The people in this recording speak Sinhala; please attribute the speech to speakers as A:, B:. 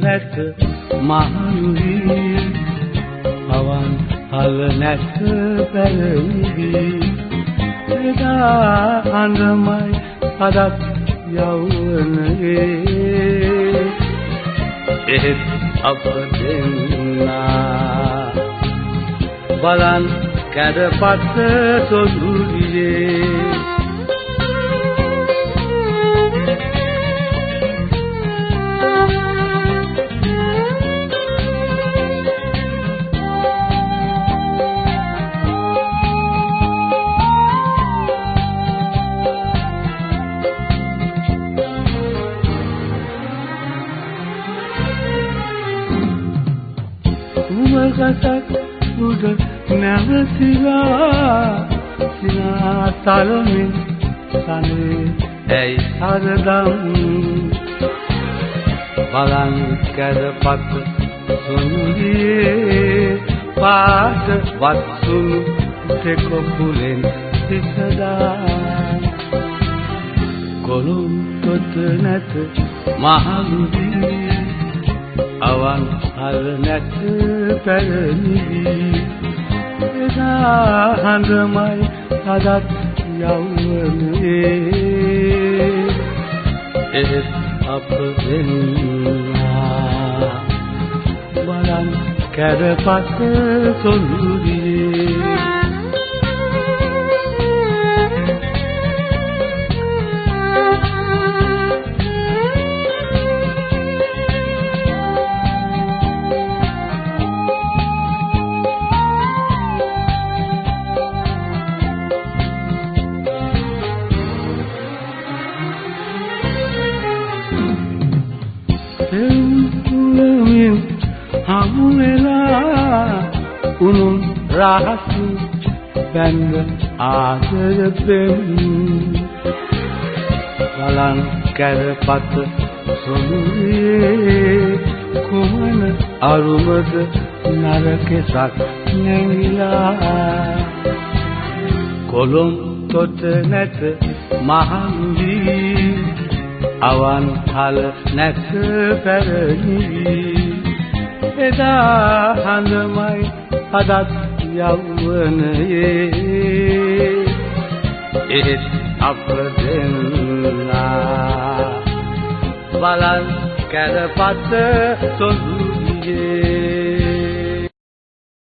A: නැත මහන්වි පවන් හල නැත පැරණි. එදා අඳමයි අදත් යවුවනේ. එහෙත් අප දෙන්නා. බලන් කැඩපත් සොදුරියේ. උමගතක් උඩ නැවතිලා සිනා තලමින් සනේ ඇයි හරදම් බලන් කරපත් සුන්දියේ පාට වත්සුණු තෙකොපුලෙන් සිසදා කොළුම් තොත නැත මහලුදී අවන් හල් නැත පැරණි එදා හඳමයි අදත් යවුවනේ එහෙත් අප දෙන්නා බලන් කැරපත් සොඳුරියේ උණුන් රහසු බැංග ආදර දෙම්. බලන් කැරපත් සොළුවේ කුමන අරුමද නරකෙසක් නැංගිලා කොළොම් තොට නැත මහන් වී අවන් හල නැස පැරණි. එදා හඳමයි අදත් යවුවනයේ එහෙත් අප දෙන්නා බලන් කැරපත සොඳුරියේ.